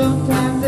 sometimes